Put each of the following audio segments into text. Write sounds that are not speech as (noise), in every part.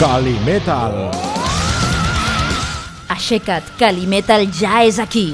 Calimetal. Aixeca't, Calimetal ja és aquí.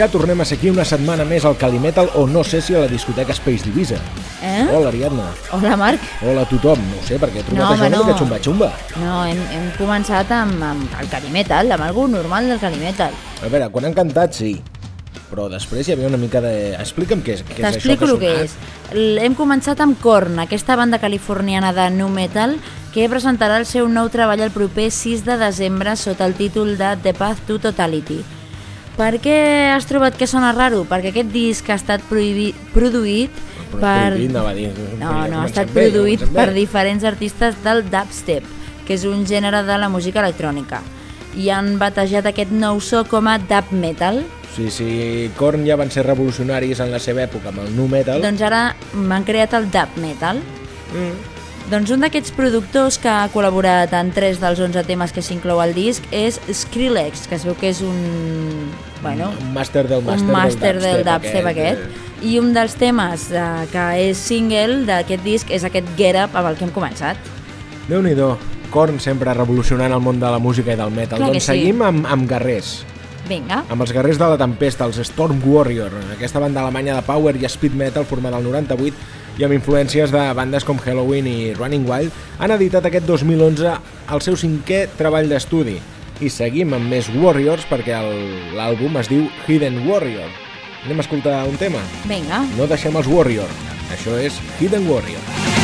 Ja tornem a ser aquí una setmana més al Calimetal o no sé si a la discoteca Space Divisa. Eh? Hola, Ariadna. Hola, Marc. Hola a tothom. No sé, perquè he trobat No, això una mica no. xumba-xumba. No, hem, hem començat amb, amb el Calimetal, amb algú normal del Calimetal. A veure, quan han cantat, sí. Però després hi havia una mica de... Explica'm què és, què és això T'explico que ha el que és. sonat. L- Hem començat amb Korn, aquesta banda californiana de nu metal que presentarà el seu nou treball el proper 6 de desembre sota el títol de The Path to Totality. Per què has trobat que sona raro? Perquè aquest disc ha estat prohibi- produït Però per... prohibit, a dir. No, no, ha estat bé, produït comencem per bé. diferents artistes del dubstep, que és un gènere de la música electrònica. I han batejat aquest nou so com a dub metal. Sí, sí, Korn ja van ser revolucionaris en la seva època amb el nu metal. Doncs ara m'han creat el dub metal. Mm. Doncs un d'aquests productors que ha col·laborat en 3 dels 11 temes que s'inclou al disc és Skrillex, que es veu que és un... Bueno, Un màster del màster, un màster del dubstep, dubstep aquest. eh. I un dels temes eh, que és single d'aquest disc és aquest Get Up amb el que hem començat. Déu-n'hi-do, Korn sempre revolucionant el món de la música i del metal. Clar doncs sí. seguim amb, amb guerrers. Vinga. Amb els guerrers de la tempesta, els Storm Warrior, aquesta banda alemanya de power i speed metal formada al 98 i amb influències de bandes com Halloween i Running Wild, han editat aquest 2011 el seu cinquè treball d'estudi. I seguim amb més Warriors perquè l'àlbum es diu Hidden Warrior. Anem a escoltar un tema? Vinga. No deixem els Warrior. Això és Hidden Warrior. Hidden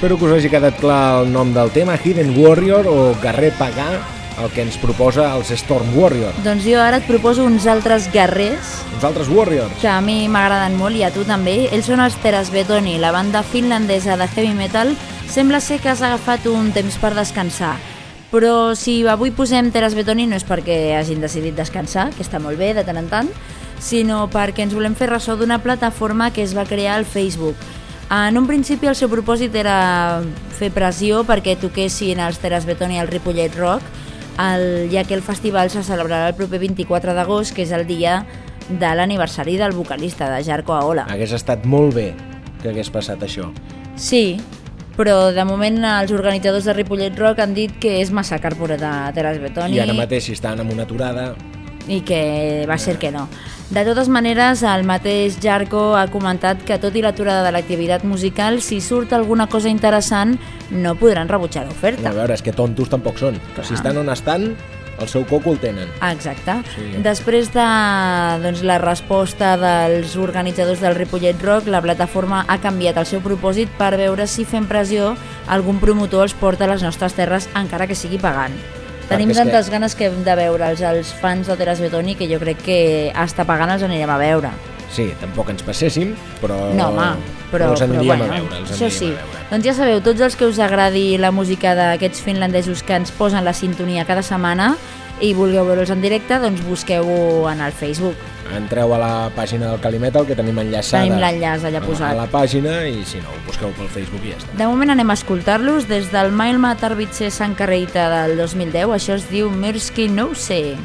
espero que us hagi quedat clar el nom del tema, Hidden Warrior o Guerrer Pagà, el que ens proposa els Storm Warrior. Doncs jo ara et proposo uns altres guerrers Uns altres Warriors. que a mi m'agraden molt i a tu també. Ells són els Teras Betoni, la banda finlandesa de heavy metal. Sembla ser que has agafat un temps per descansar. Però si avui posem Teras Betoni no és perquè hagin decidit descansar, que està molt bé de tant en tant, sinó perquè ens volem fer ressò d'una plataforma que es va crear al Facebook. En un principi el seu propòsit era fer pressió perquè toquessin els Teras Betoni al Ripollet Rock, el, ja que el festival se celebrarà el proper 24 d'agost, que és el dia de l'aniversari del vocalista, de Jarko Aola. Hagués estat molt bé que hagués passat això. Sí, però de moment els organitzadors de Ripollet Rock han dit que és massa car per a Teras Betoni I ara mateix, si estan amb una aturada, i que va ser que no. De totes maneres, el mateix Jarko ha comentat que tot i l'aturada de l'activitat musical, si surt alguna cosa interessant, no podran rebutjar a l'oferta. veure, és que tontos tampoc són. Clar. Si estan on estan, el seu coco el tenen. Exacte. Sí. Després de doncs, la resposta dels organitzadors del Ripollet Rock, la plataforma ha canviat el seu propòsit per veure si fent pressió algun promotor els porta a les nostres terres encara que sigui pagant. Tenim tantes que- ganes que hem de veure'ls, els fans de Teras Betoni, que jo crec que hasta pagant els anirem a veure. Sí, tampoc ens passéssim, però... No, home, però, els però aniríem bueno, a veure. Els això sí. A veure. Doncs ja sabeu, tots els que us agradi la música d'aquests finlandesos que ens posen la sintonia cada setmana i vulgueu veure'ls en directe, doncs busqueu-ho en el Facebook. Entreu a la pàgina del Calimetal, que tenim enllaçada Tenim l'enllaç allà posat. a la pàgina, i si no, ho busqueu pel Facebook i ja està. De moment anem a escoltar-los des del Mailma Tarbitse Sant Carreita del 2010. Això es diu Mirsky No sé.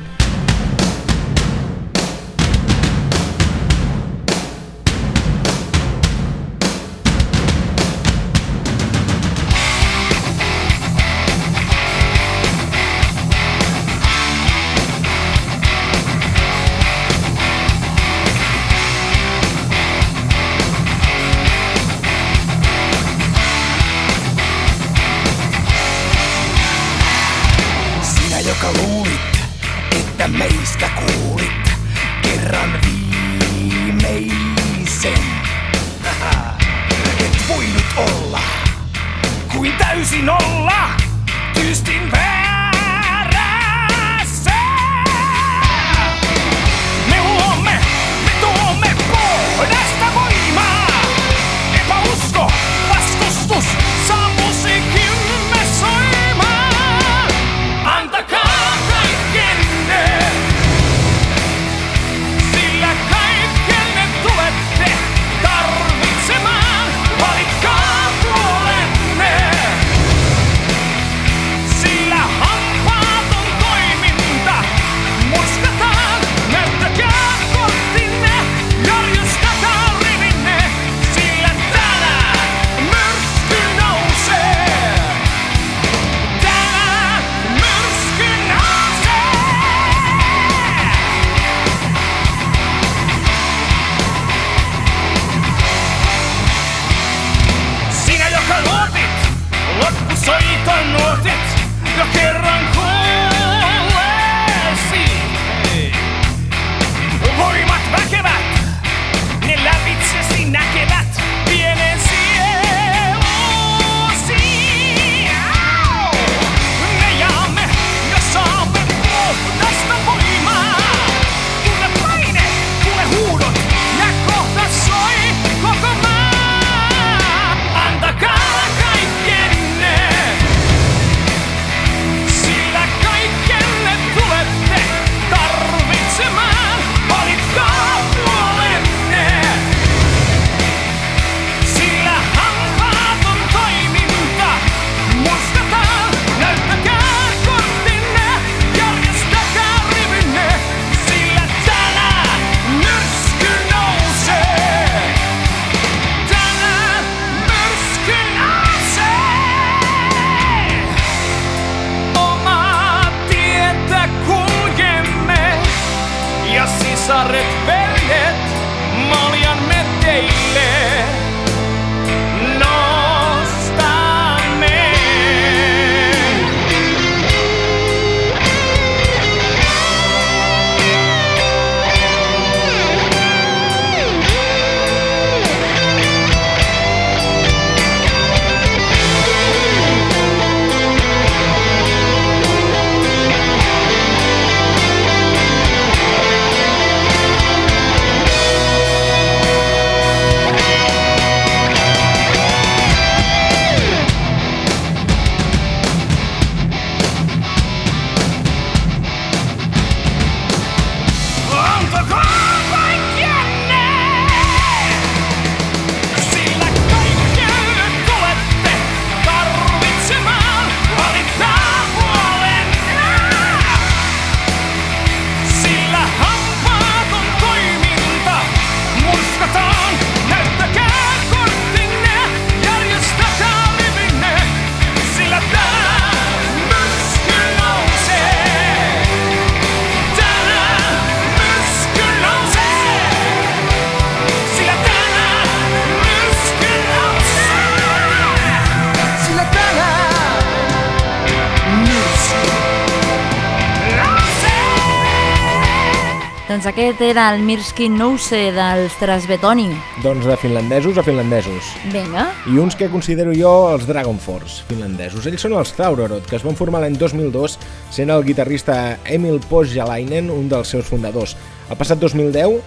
Doncs aquest era el Mirsky Nouse dels Trasbetoni. Doncs de finlandesos a finlandesos. Vinga. I uns que considero jo els Dragon Force finlandesos. Ells són els Thaurorod, que es van formar l'any 2002, sent el guitarrista Emil Pojalainen un dels seus fundadors. El passat 2010,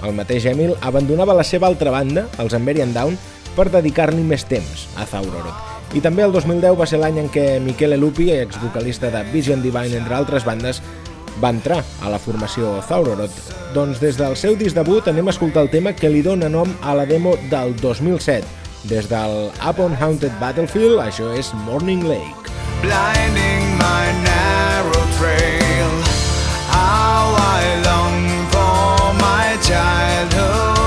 el mateix Emil abandonava la seva altra banda, els Emberian Down, per dedicar-li més temps a Thaurorod. I també el 2010 va ser l'any en què Michele Lupi, exvocalista de Vision Divine, entre altres bandes, va entrar a la formació Thaurorod. Doncs des del seu disc debut anem a escoltar el tema que li dona nom a la demo del 2007. Des del Up on Haunted Battlefield, això és Morning Lake. blinding my narrow trail. How I long for my childhood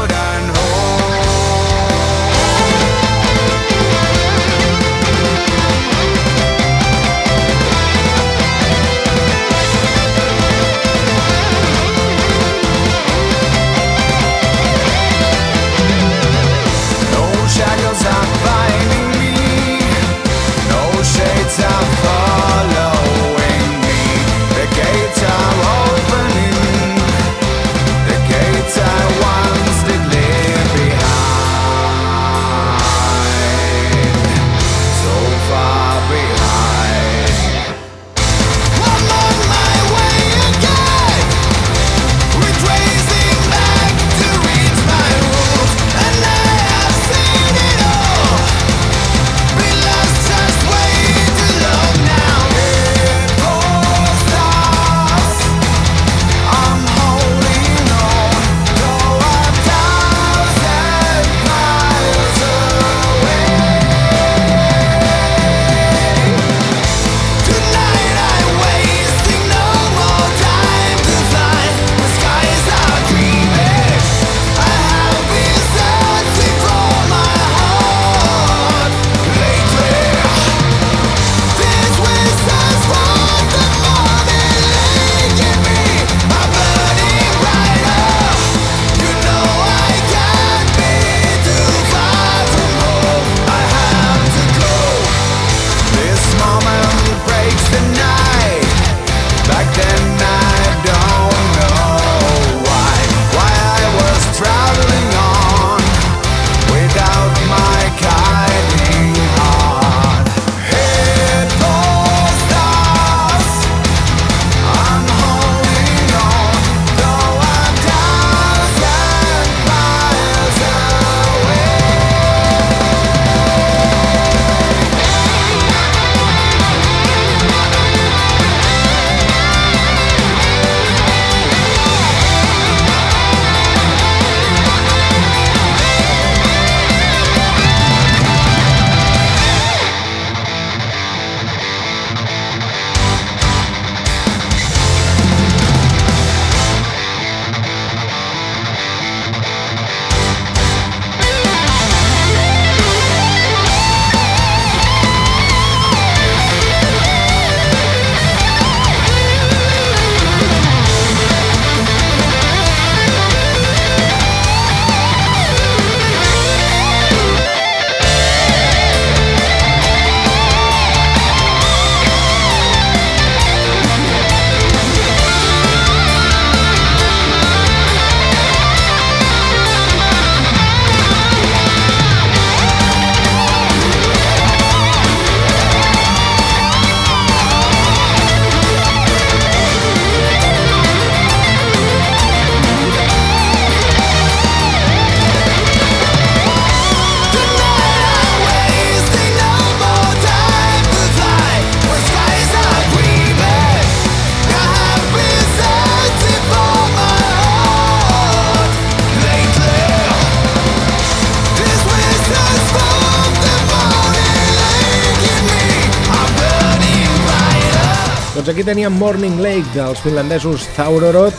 Morning Lake dels finlandesos Thaurorod,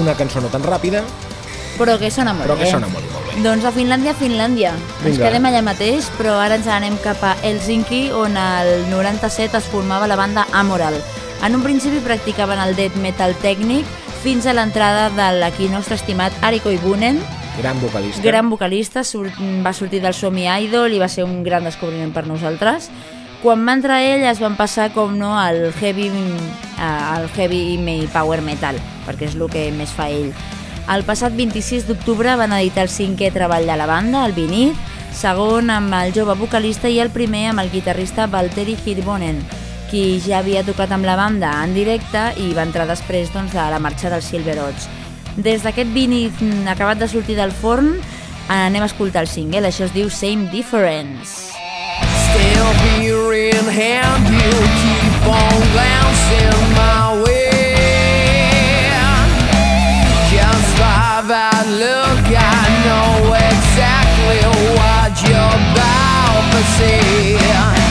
una cançó no tan ràpida, Però que sona molt però bé. que sona molt molt bé. Doncs a Finlàndia, Finlàndia. Ens Vinga. quedem allà mateix, però ara ens anem cap a Helsinki, on el 97 es formava la banda Amoral. En un principi practicaven el death metal tècnic fins a l'entrada de l'aquí nostre estimat Ari Koivunen, Gran vocalista. gran vocalista, va sortir del Somi Idol i va ser un gran descobriment per nosaltres. Quan va entrar ell es van passar, com no, al heavy, al heavy power metal. perquè és el que més fa ell. El passat 26 d'octubre van editar el cinquè treball de la banda, el Vinit, segon amb el jove vocalista i el primer amb el guitarrista Valtteri Hirvonen, qui ja havia tocat amb la banda en directe i va entrar després doncs, a la marxa dels Silver Oats. Des d'aquest Vinit acabat de sortir del forn, anem a escoltar el single, això es diu Same Difference. Still in hand, you keep on glancing my way. Just by that look, I know exactly what you're about to say.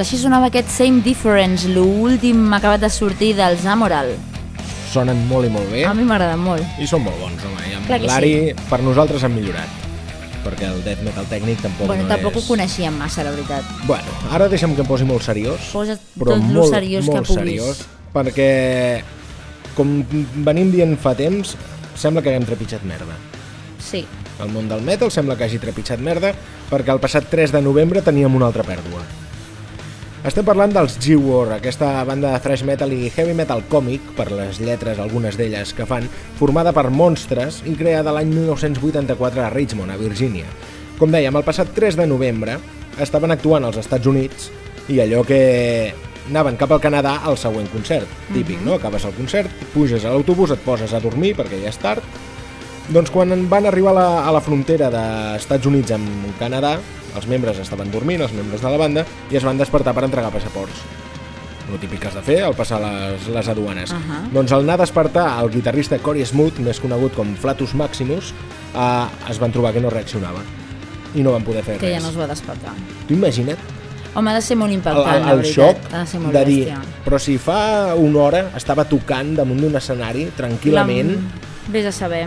Doncs així sonava aquest Same Difference, l'últim acabat de sortir dels Amoral. Sonen molt i molt bé A mi m'agrada molt. i són molt bons, home. I que l'Ari, per nosaltres, han millorat. Perquè el death metal tècnic tampoc bueno, no tampoc és... ho coneixíem massa, la veritat. Bueno, ara deixa'm que em posi molt seriós. Posa't però tot molt, seriós que molt puguis. seriós, perquè, com venim dient fa temps, sembla que haguem trepitjat merda. Sí. El món del metal sembla que hagi trepitjat merda perquè el passat 3 de novembre teníem una altra pèrdua. Estem parlant dels G-War, aquesta banda de thrash metal i heavy metal còmic, per les lletres, algunes d'elles que fan, formada per monstres i creada l'any 1984 a Richmond, a Virgínia. Com dèiem, el passat 3 de novembre estaven actuant als Estats Units i allò que anaven cap al Canadà al següent concert. Típic, no? Acabes el concert, puges a l'autobús, et poses a dormir perquè ja és tard. Doncs quan van arribar a la, a la frontera d'Estats Units amb Canadà, els membres estaven dormint, els membres de la banda, i es van despertar per entregar passaports. Lo típic que has de fer al passar les, les aduanes. Ahà. Doncs al anar a despertar el guitarrista Cory Smooth, més conegut com Flatus Maximus, eh, es van trobar que no reaccionava i no van poder fer Que ja res. no es va despertar. Tu imagina't Home, ha de ser molt el, impactant, el, la el veritat. xoc Ha de de dir, bèstia. però si fa una hora estava tocant damunt d'un escenari tranquil·lament La... Vés a saber.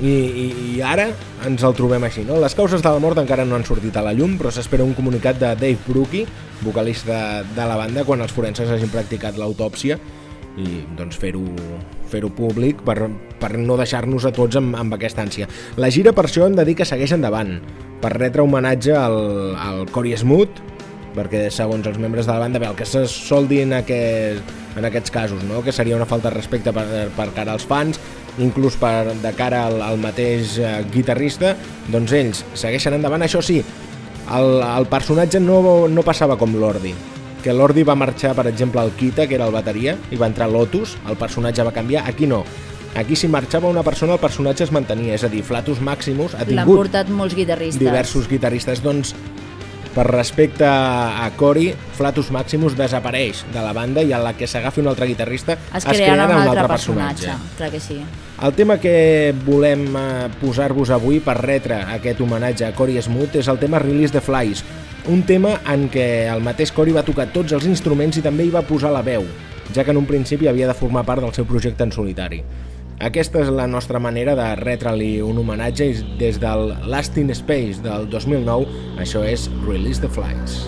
I, i, i ara ens el trobem així. No? Les causes de la mort encara no han sortit a la llum, però s'espera un comunicat de Dave Brookie, vocalista de la banda, quan els forenses hagin practicat l'autòpsia i doncs fer-ho fer-ho públic per, per no deixar-nos a tots amb, amb aquesta ànsia. La gira per això hem de dir que segueix endavant, per retre homenatge al, al Cory Smooth, perquè segons els membres de la banda, bé, el que se sol dir en, aquest, en aquests casos, no? que seria una falta de respecte per, per cara als fans, inclús per, de cara al, al mateix eh, guitarrista, doncs ells segueixen endavant. Això sí, el, el personatge no, no passava com l'Ordi, que l'Ordi va marxar, per exemple, al Kita, que era el bateria, i va entrar Lotus, el personatge va canviar, aquí no. Aquí si marxava una persona el personatge es mantenia, és a dir, Flatus Maximus ha L'han tingut portat molts guitarristes. diversos guitarristes. Doncs, per respecte a Cory, Flatus Maximus desapareix de la banda i a la que s'agafi un altre guitarrista Es crearà un, altre personatge. Clar que sí. El tema que volem eh, posar-vos avui per retre aquest homenatge a Cory Smooth és el tema Release the Flies, un tema en què el mateix Cory va tocar tots els instruments i també hi va posar la veu, ja que en un principi havia de formar part del seu projecte en solitari. Aquesta és la nostra manera de retre-li un homenatge des del Last in Space del 2009, això és Release the Flies.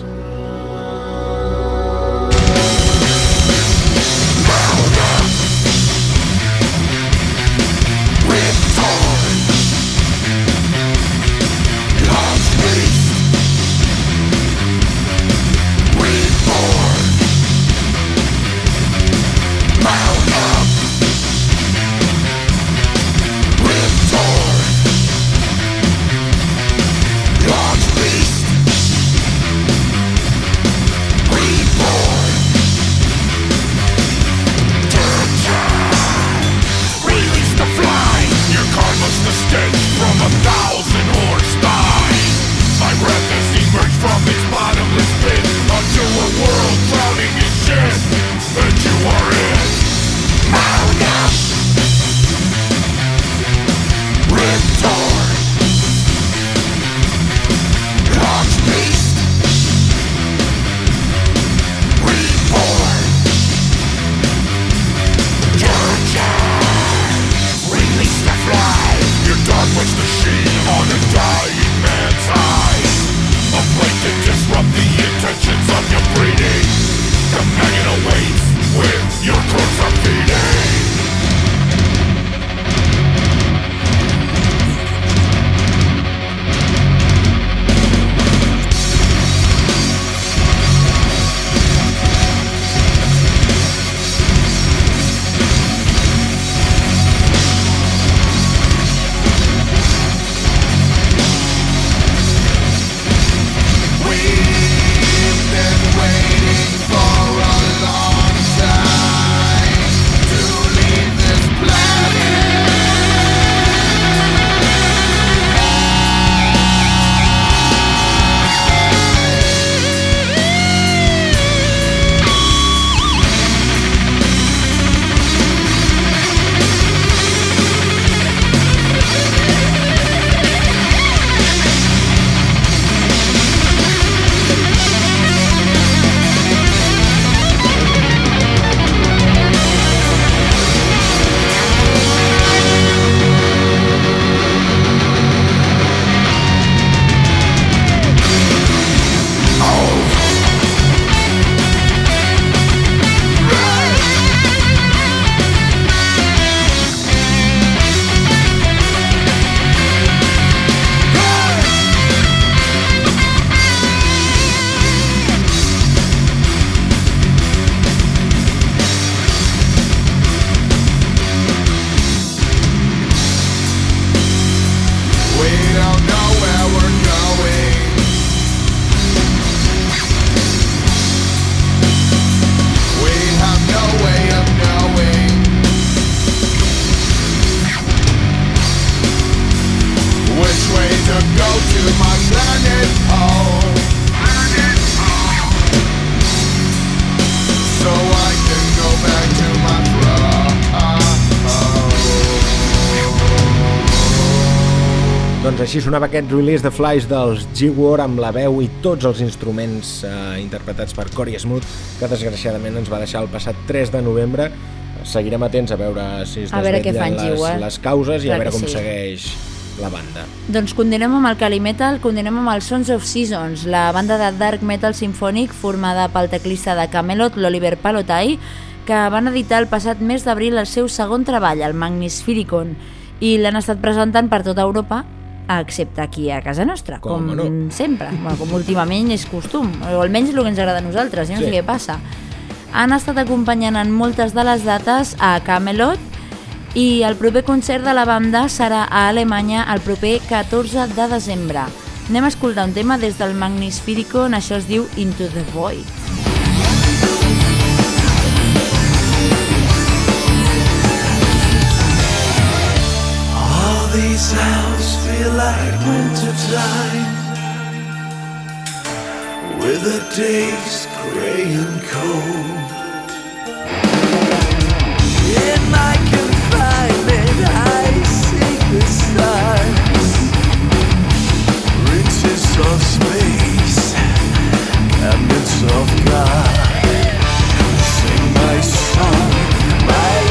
Així sonava aquest release de Flash dels G-War amb la veu i tots els instruments eh, interpretats per Cory Smooth, que desgraciadament ens va deixar el passat 3 de novembre. Seguirem atents a veure si es desvetllen les, les causes i Clar a veure com sí. segueix la banda. Doncs continuem amb el Calimetal, continuem amb el Sons of Seasons, la banda de dark metal sinfònic formada pel teclista de Camelot, l'Oliver Palotai, que van editar el passat mes d'abril el seu segon treball, el Magnisphericon, i l'han estat presentant per tota Europa, excepte aquí a casa nostra, Com com, no? sempre, bueno, com últimament és costum, o almenys el que ens agrada a nosaltres, ja no Sí. sé què passa. Han estat acompanyant en moltes de les dates a Camelot, i el proper concert de la banda serà a Alemanya el proper 14 de desembre. Anem a escoltar un tema des del Magnispiricon, això es diu Into the Void. All these sounds feel like winter time. With the days gray and cold. In my confinement I seek the stars. Riches of space Cabinets of God. Sing my song, my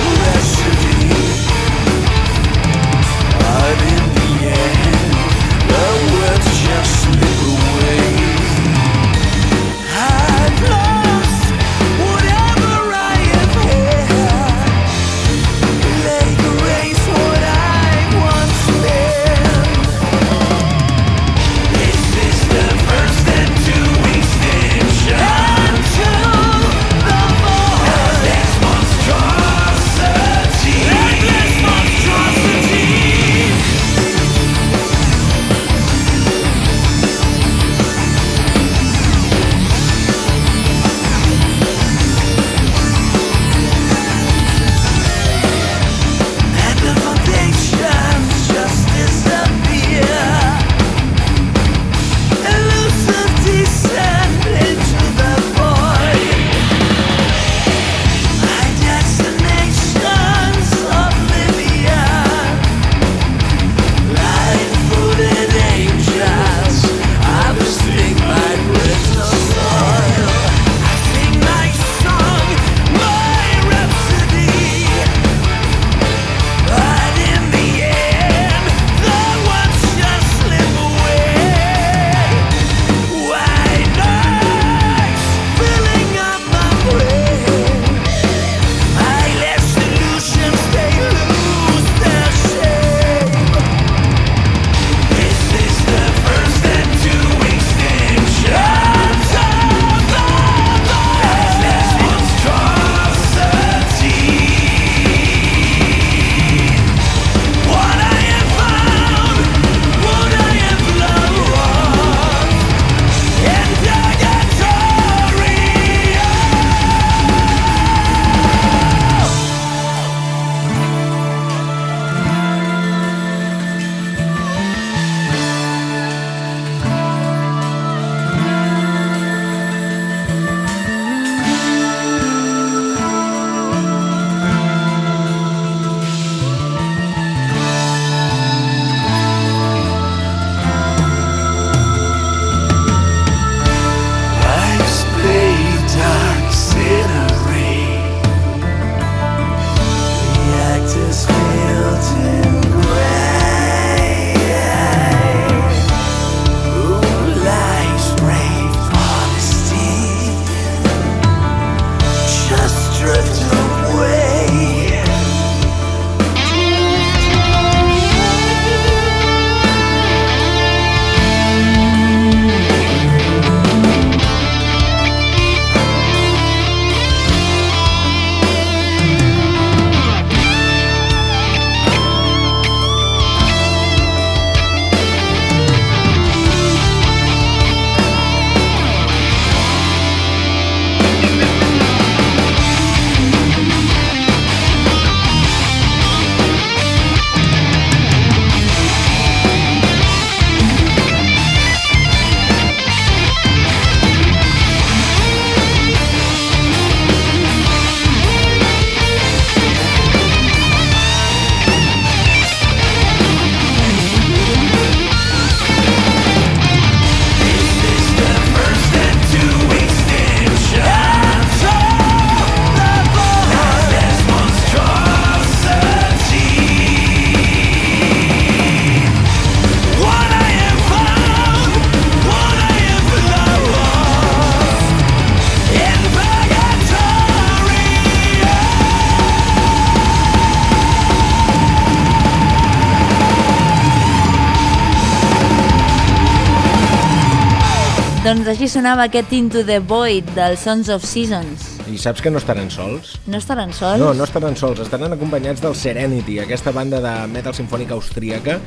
sonava aquest Into the Void del Sons of Seasons. I saps que no estaran sols? No estaran sols? No, no estaran sols, estaran acompanyats del Serenity, aquesta banda de metal sinfònica austríaca.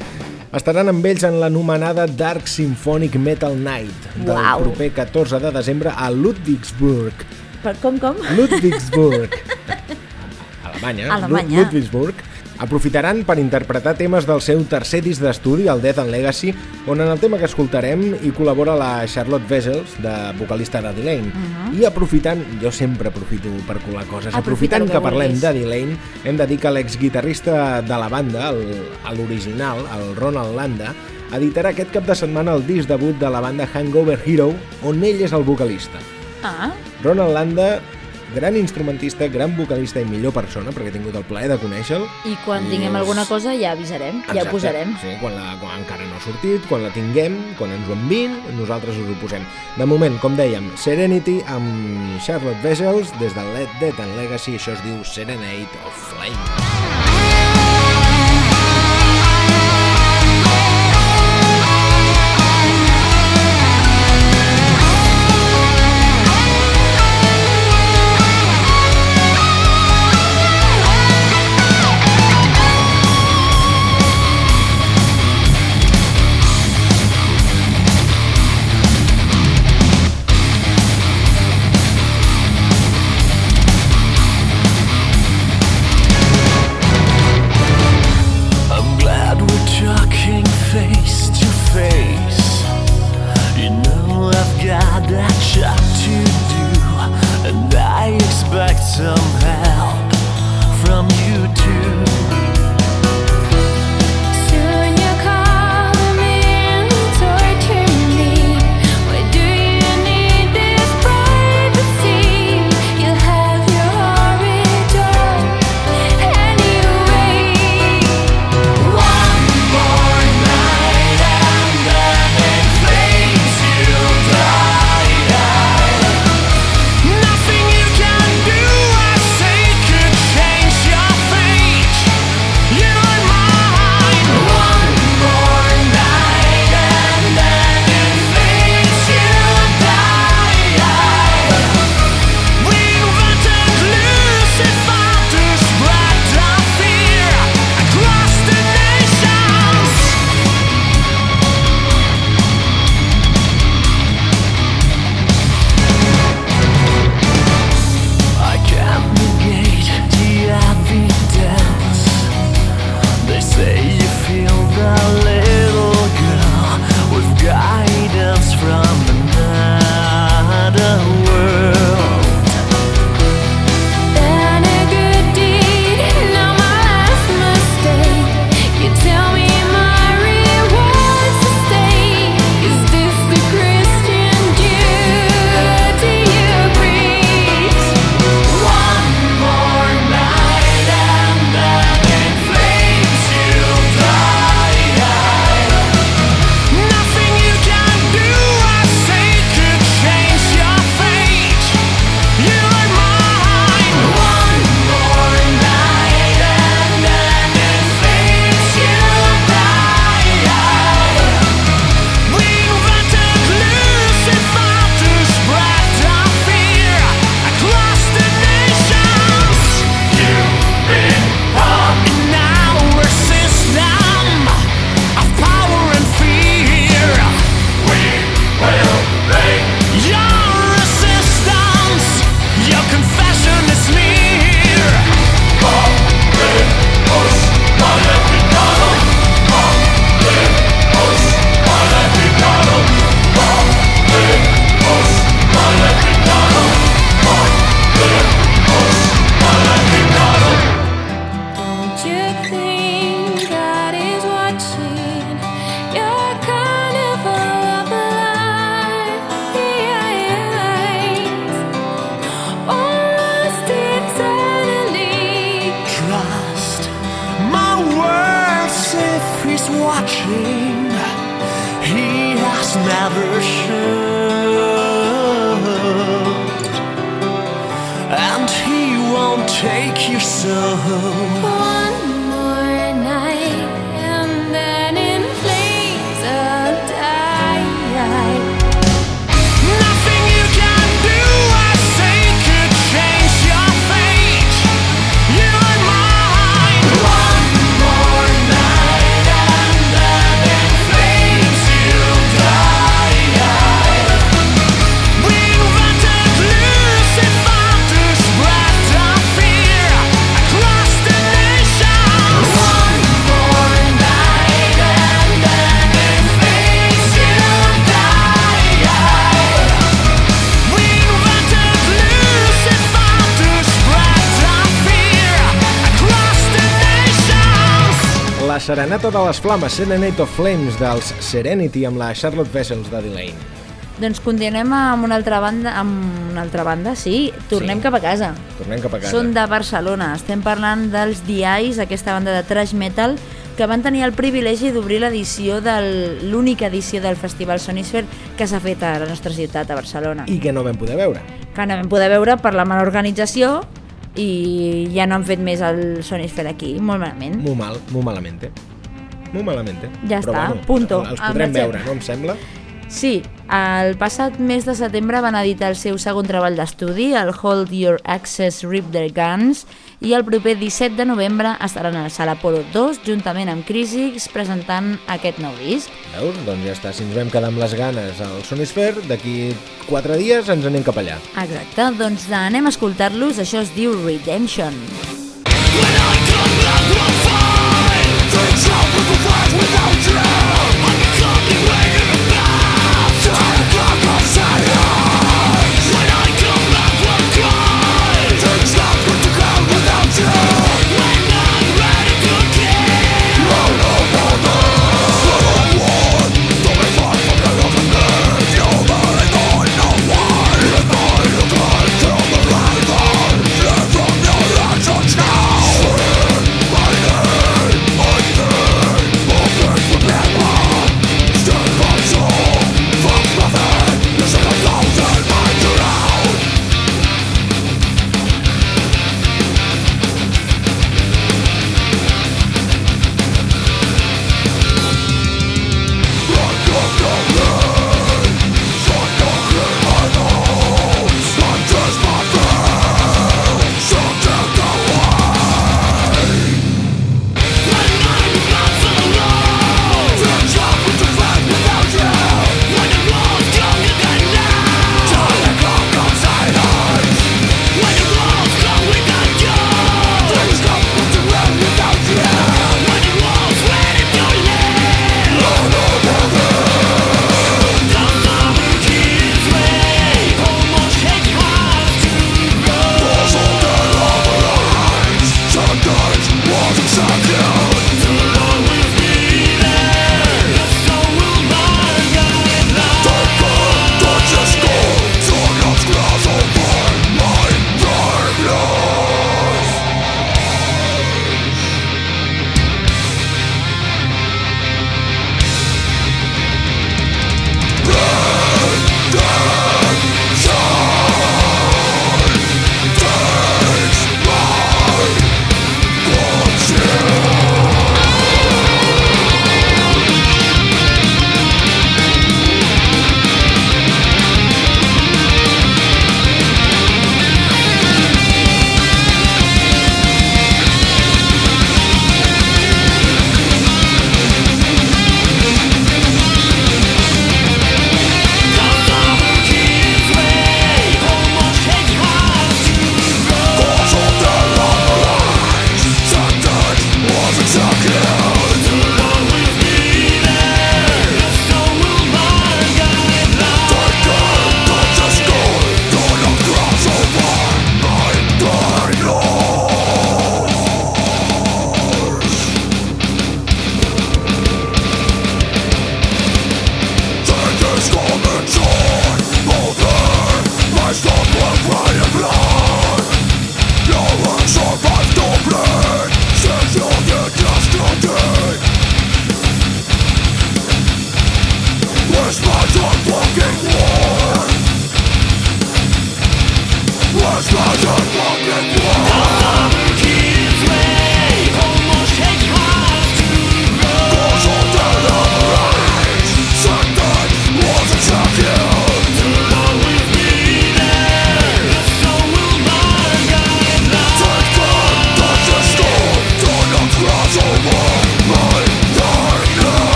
Estaran amb ells en l'anomenada Dark Symphonic Metal Night del Uau. proper 14 de desembre a Ludwigsburg. Per, com, com? Ludwigsburg. (laughs) Alemanya. Alemanya. Lu- Ludwigsburg. Aprofitaran per interpretar temes del seu tercer disc d'estudi, el Death and Legacy, on en el tema que escoltarem hi col·labora la Charlotte Wessels, de vocalista de Delane. I aprofitant, jo sempre aprofito per colar coses, Aprofita aprofitant el que que parlem de Delane, hem de dir que l'exguitarrista de la banda, el- l'original, el Ronald Landa, editarà aquest cap de setmana el disc debut de la banda Hangover Hero, on ell és el vocalista. Ah, Ronald Landa, gran instrumentista, gran vocalista i millor persona, perquè he tingut el plaer de conèixer-lo. i quan I tinguem és- alguna cosa ja avisarem, ja ho Exacte, posarem. Sí, quan, la, quan encara no ha sortit, quan la tinguem, quan ens ho envin, nosaltres us ho posem. De moment, com dèiem, Serenity amb Charlotte Vessels, des del Let Dead and Legacy, això es diu Serenade of Flame. La Serenata de les Flames, Serenade of Flames, dels Serenity, amb la Charlotte Vessels de Delane. Doncs continuem amb una altra banda, amb una altra banda, sí, tornem Sí. cap a casa. Tornem cap a casa. Són de Barcelona. Estem parlant dels The Eyes, aquesta banda de thrash metal que van tenir el privilegi d'obrir l'edició del l'única edició del Festival Sonisphere que s'ha fet a la nostra ciutat, a Barcelona. I que no vam poder veure. Que no vam poder veure per la mala organització i ja no han fet més el Sonisphere aquí, molt malament. Molt mal, molt malamente. Molt malamente. Ja Però està, bueno, punto. Els Al podrem veure, no em sembla? Sí, el passat mes de setembre van editar el seu segon treball d'estudi, el Hold Your Access Rip Their Guns, i el proper 17 de novembre estaran a la Sala Polo 2, juntament amb Crisix, presentant aquest nou disc. Veus? Doncs ja està, si ens vam quedar amb les ganes al Sonisphere, d'aquí 4 dies ens anem cap allà. Exacte, doncs anem a escoltar-los, això es diu Redemption.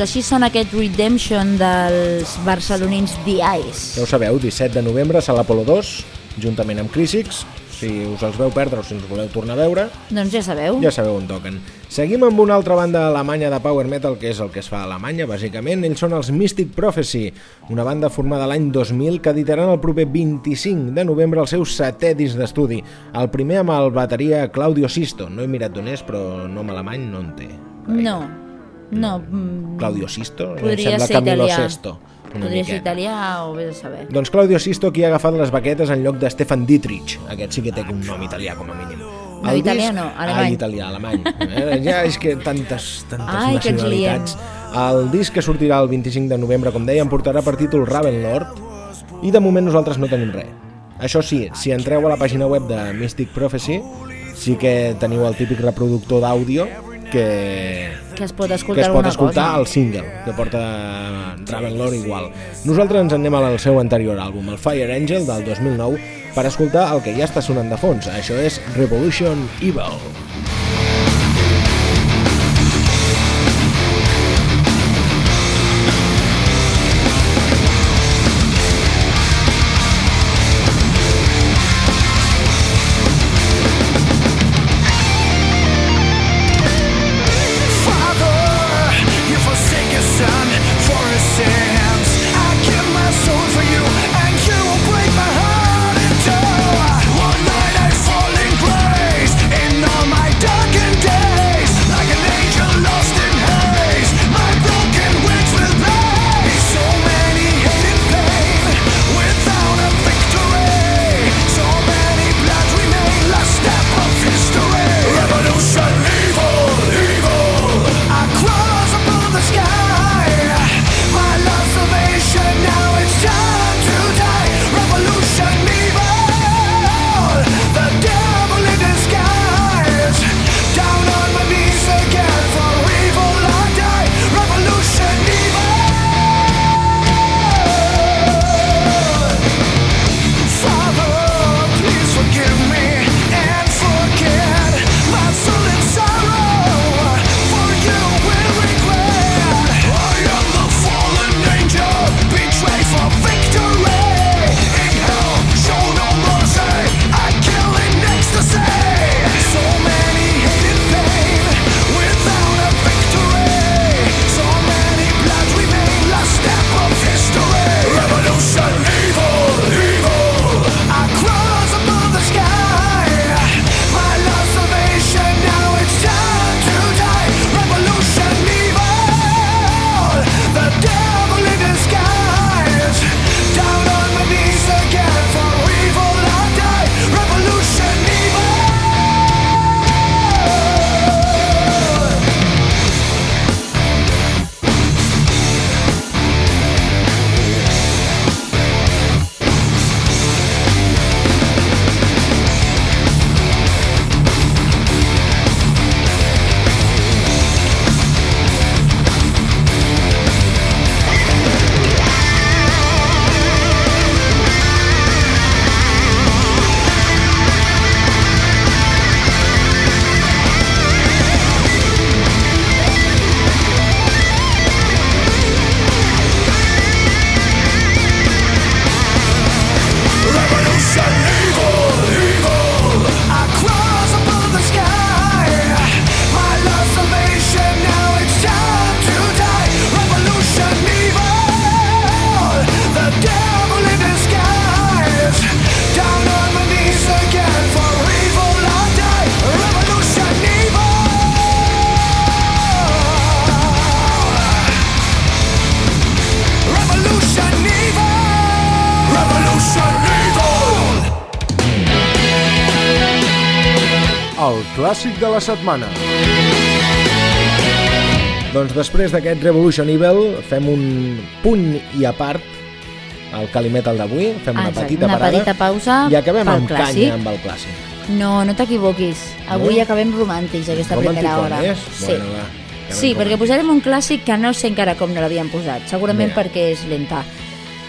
Doncs així són aquest Redemption dels barcelonins The Eyes. Ja ho sabeu, 17 de novembre, Sala Polo 2, juntament amb Crisix, Si us els veu perdre o si ens voleu tornar a veure, Doncs ja sabeu. ja sabeu on toquen. Seguim amb una altra banda alemanya de power metal, que és el que es fa a Alemanya, bàsicament. Ells són els Mystic Prophecy, una banda formada l'any 2000 que editaran el proper 25 de novembre el seu setè disc d'estudi. El primer amb el bateria Claudio Sisto. No he mirat d'on és, però nom alemany no en té. No, no. mm, Claudio Sisto? Podria sembla ser Camilo italià. Sesto. Podria ser italià o vés a saber. Doncs Claudio Sisto qui ha agafat les baquetes en lloc de Stefan Dietrich. Aquest sí que té un nom italià, com a mínim. No, italià no, alemany. Ah, italià, alemany. Eh, ja és que tantes, tantes Ai, nacionalitats. El disc que sortirà el 25 de novembre, com dèiem, portarà per títol Ravenlord i de moment nosaltres no tenim res. Això sí, si entreu a la pàgina web de Mystic Prophecy, sí que teniu el típic reproductor d'àudio que, Que es pot que escoltar es pot escoltar cosa. al single que porta Ravenlord igual. Nosaltres ens en anem al seu anterior àlbum, el Fire Angel del 2009, per escoltar el que ja està sonant de fons. Això és Revolution Evil. Father, El clàssic de la setmana. Doncs després d'aquest Revolution Evil fem un punt i a part al Calimetal d'avui, fem una Exacte, petita una parada petita pausa i acabem amb clàssic. canya amb el clàssic. No, no t'equivoquis. Avui No? acabem romàntics aquesta primera hora. Sí. Bueno, va, sí, perquè posarem un clàssic que no sé encara com no l'havíem posat, segurament Mira. perquè és lenta.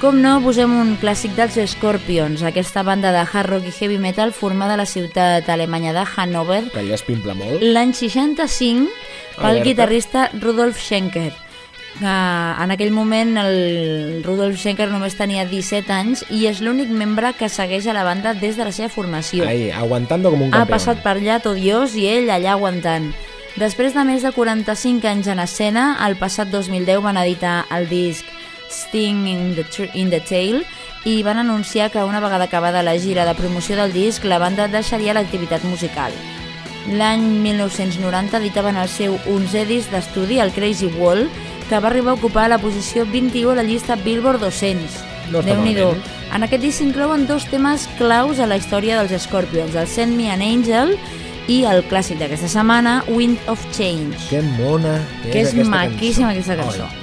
Com no, posem un clàssic dels Scorpions, aquesta banda de hard rock i heavy metal formada a la ciutat alemanya de Hannover Que allà es pimpla molt. l'any 65 pel Alerta. guitarrista Rudolf Schenker. Uh, en aquell moment el Rudolf Schenker només tenia 17 anys i és l'únic membre que segueix a la banda des de la seva formació. Ahí, aguantando com un Ha campeón. passat per allà tot Dios i ell allà aguantant. Després de més de 45 anys en escena, el passat 2010 van editar el disc Sting in the, in the Tail i van anunciar que una vegada acabada la gira de promoció del disc, la banda deixaria l'activitat musical. L'any 1990 editaven el seu 11è disc d'estudi, el Crazy Wall, que va arribar a ocupar la posició 21 a la llista Billboard 200. No està Déu-n'hi-do. malament. En aquest disc s'inclouen dos temes claus a la història dels Scorpions, el Send Me an Angel i el clàssic d'aquesta setmana, Wind of Change, Que mona que és aquesta maquíssima cançó. aquesta cançó. Oi.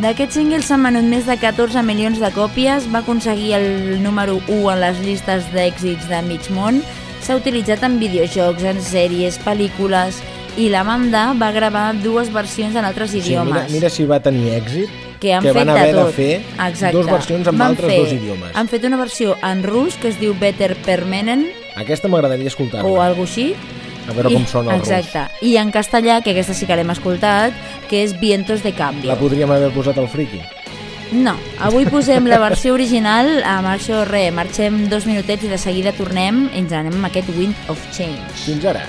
D'aquest single s'han venut més de 14 milions de còpies, va aconseguir el número 1 en les llistes d'èxits de mig món, s'ha utilitzat en videojocs, en sèries, pel·lícules, i la banda va gravar dues versions en altres Sí, mira, idiomes. mira si va tenir èxit, que han que fet van haver de tot. de fer Exacte. dues versions en altres fer, dos idiomes. Han fet una versió en rus que es diu Better Permanent Aquesta m'agradaria escoltar-la. o algo així. A veure com sona el Exacte. I en castellà, que aquesta sí que l'hem escoltat, que és Vientos de Cambio. La podríem haver posat al friki. No, avui posem la versió original, amb això res, marxem dos minutets i de seguida tornem i ens anem amb aquest Wind of Change. Fins ara.